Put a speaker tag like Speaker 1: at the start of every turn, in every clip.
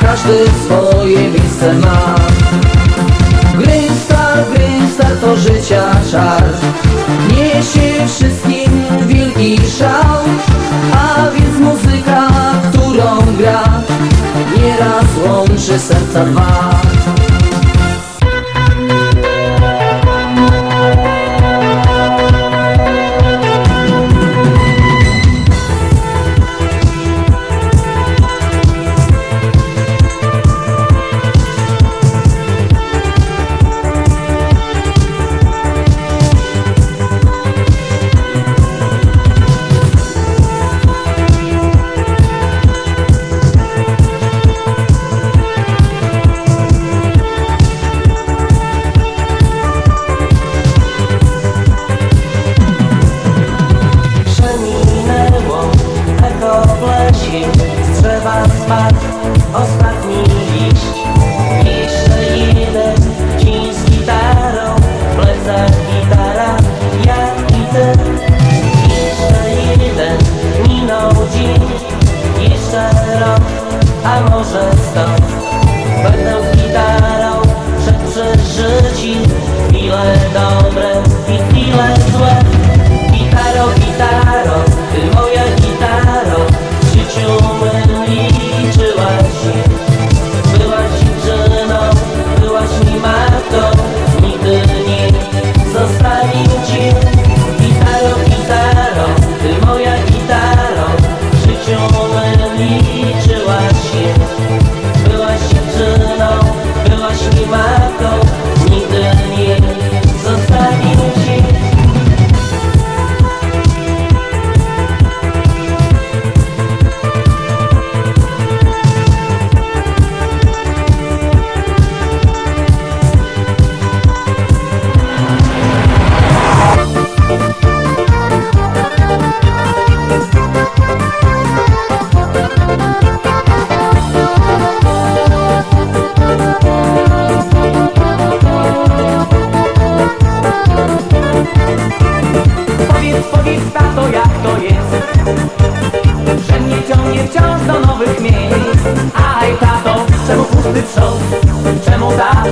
Speaker 1: Każdy swoje miejsce ma. Grinstar, Grinstar to życia czar Niesie wszystkim wielki szał. A więc muzyka, którą gra Nieraz łączy serca dwa.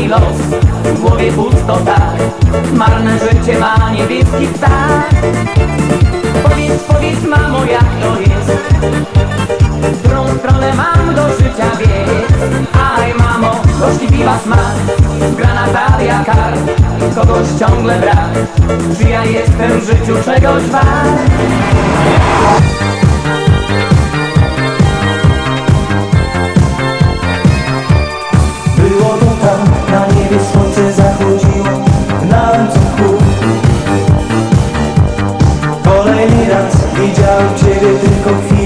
Speaker 2: i
Speaker 3: los. W głowie pusto tak. Marne życie ma niebieski ptak. Powiedz, powiedz mamo jak to jest? W którą stronę mam do życia biec? Aj mamo, gości piwa smak. Granataria kar Kogoś ciągle brak. Czy ja jestem w życiu czegoś wart?
Speaker 4: niebie słońce zachodziło na łańcuchu Kolejny raz widziałem Ciebie tylko chwilę.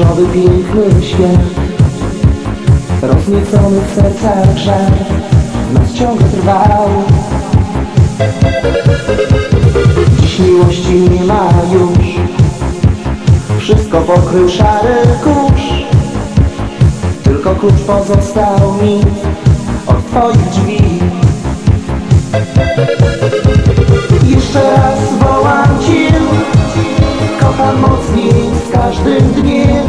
Speaker 5: Różowy piękny świat Rozniecony w sercach nas ciągle trwał. Dziś miłości nie ma już. Wszystko pokrył szary kurz. Tylko klucz pozostał mi Od twoich drzwi. Jeszcze raz wołam cię Kocham mocniej z każdym dniem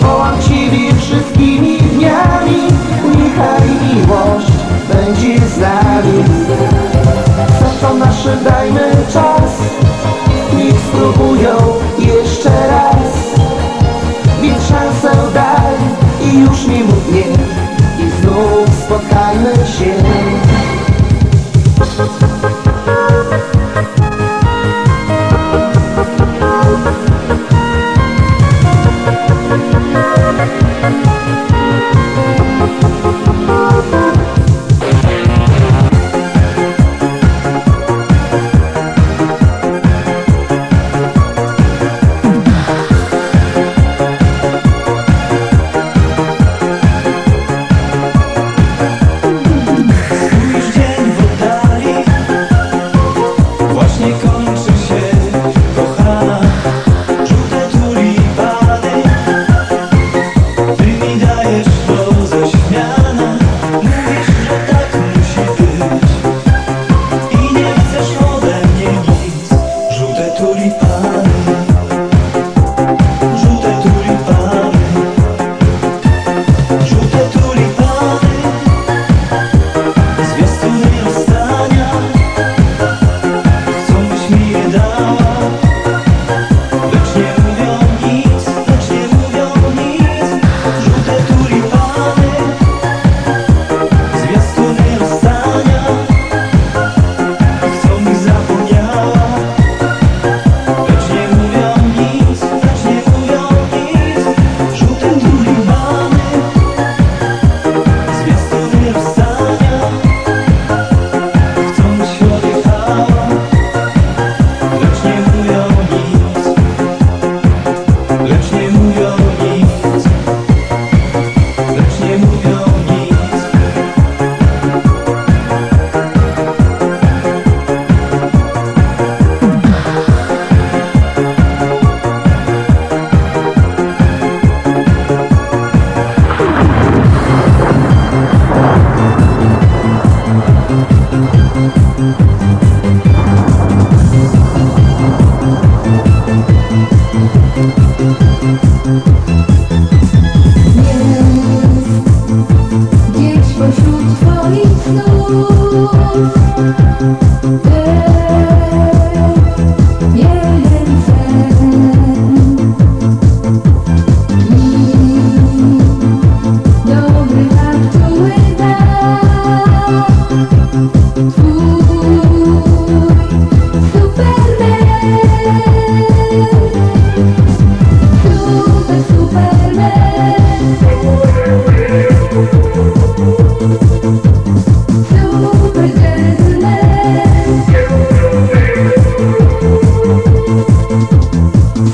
Speaker 5: Wołam Ciebie wszystkimi dniami. Niechaj miłość będzie z nami. Sercom naszym dajmy czas. Niech spróbują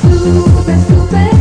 Speaker 1: Sube, sube.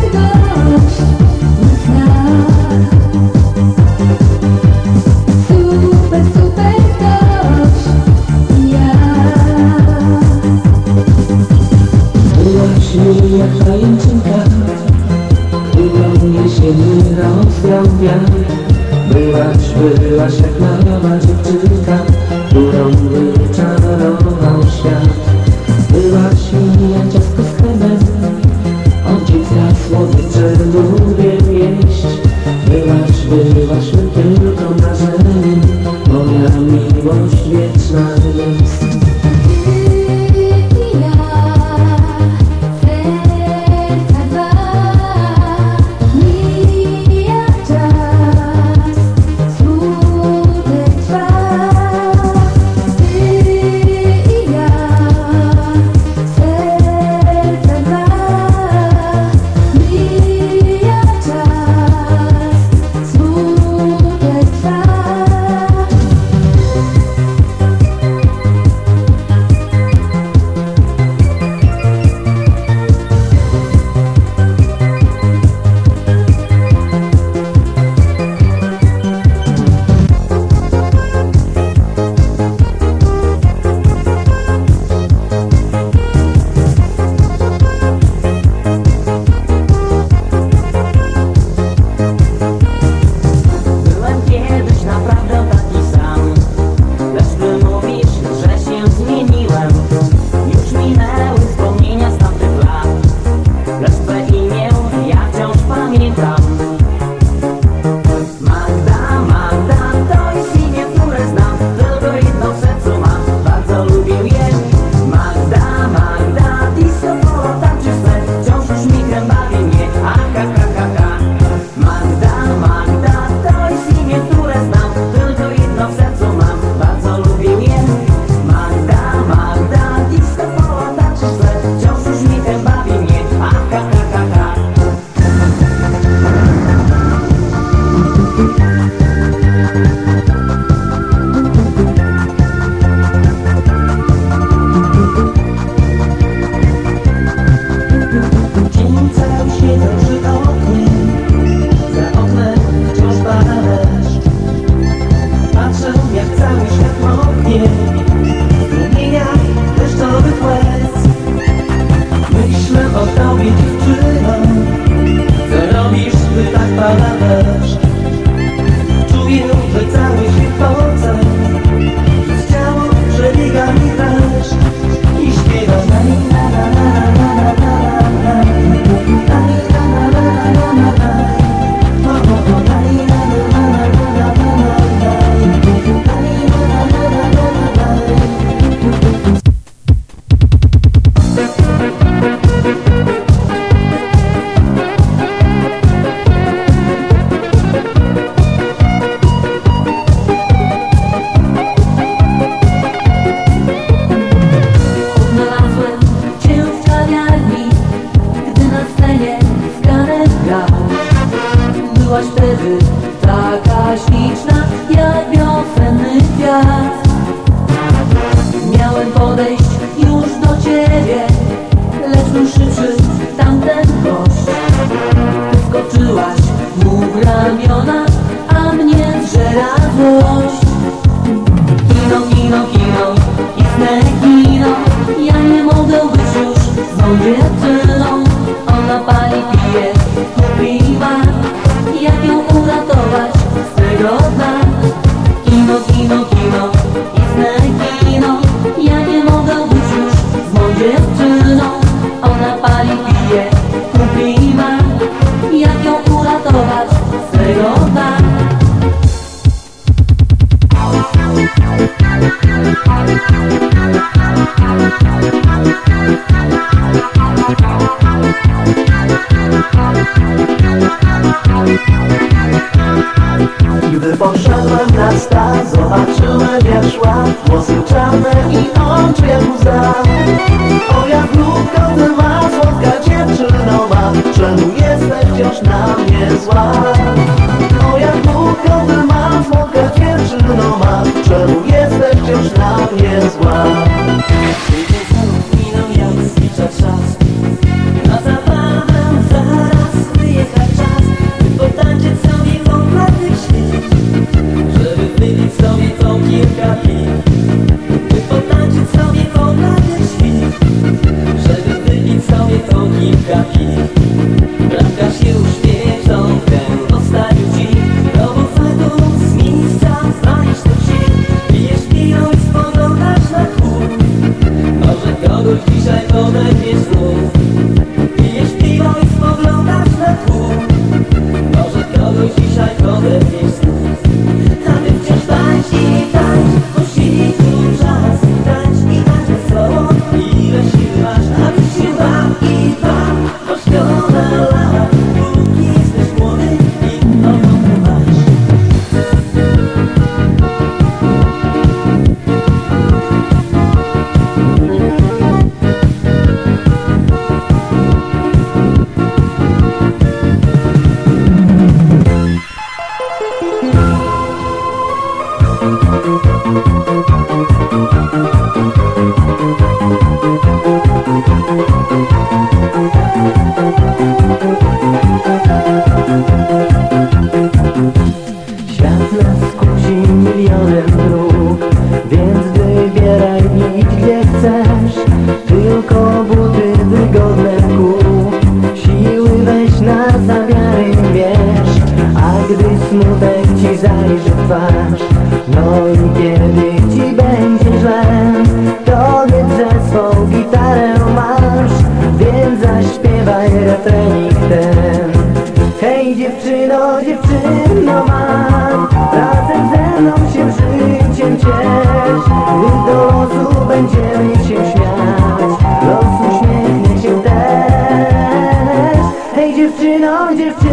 Speaker 1: belongs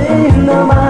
Speaker 1: in the mind.